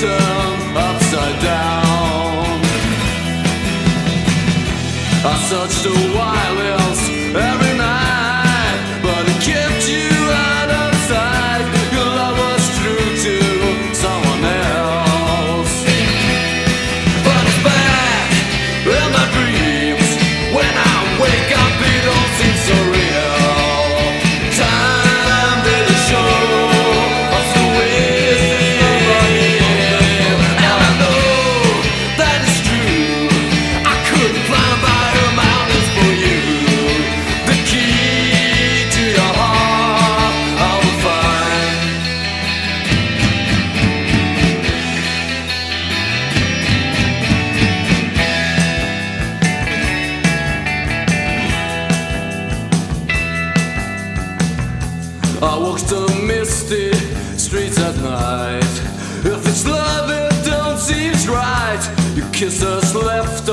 momentum upside down. I searched the wild hills. walk the misty streets at night. If it's love, it don't seem right. You kiss us left.